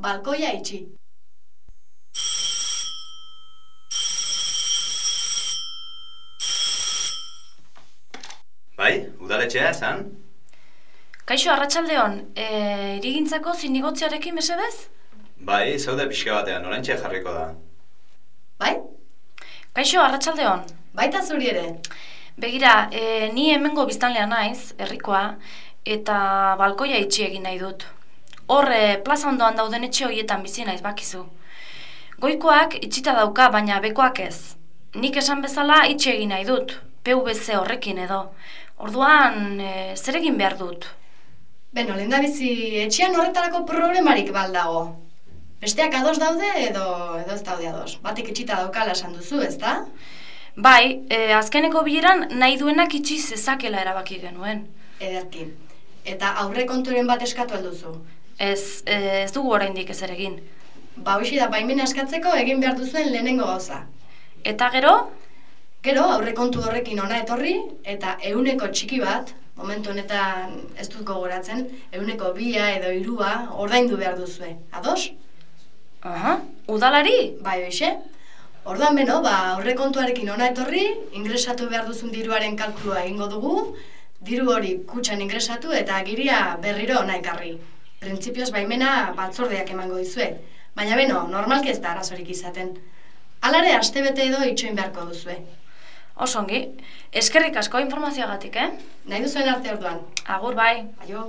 balkoia itxi. Bai, udaletxea, esan? Kaixo, arratsaldeon, e, irigintzako zinigotziarekin mesedez? Bai, zaude pixka batean, orantxe jarriko da. Bai? Kaixo, arratsaldeon. Baita zuri ere. Begira, e, ni hemengo biztanlea naiz, herrikoa, eta balkoia itxi egin nahi dut. Hor, e, plaza ondoan dauden etxe horietan bizi naiz bakizu. Goikoak itxita dauka, baina bekoak ez. Nik esan bezala itxi egin nahi dut, PVC horrekin edo. Orduan, e, zer egin behar dut? Beno, lehen bizi etxean horretarako problemarik baldago. Besteak ados daude edo edo ez daude ados. Batik itxita daukala esan duzu, ez da? Bai, e, azkeneko bileran nahi duenak itxi zezakela erabaki genuen. Ederki. Eta aurre konturen bat eskatu alduzu. Ez, ez dugu oraindik ez ere egin. Ba, hoxi da baimena eskatzeko egin behar duzuen lehenengo gauza. Eta gero, Gero, aurrekontu horrekin ona etorri, eta euneko txiki bat, momentu honetan ez dut gogoratzen, euneko bia edo irua ordaindu behar duzue. Ados? aha, udalari? Bai, hoxe? Orduan beno, ba, aurrekontuarekin ona etorri, ingresatu behar duzun diruaren kalkulua egingo dugu, diru hori kutxan ingresatu eta agiria berriro ona ekarri. Printzipioz baimena batzordeak emango dizue. Baina beno, normalki ez da arazorik izaten. Alare, astebete edo itxoin beharko duzue. Osongi, eskerrik asko informazioagatik, eh? Nahi duzuen arte orduan. Agur bai. Aio.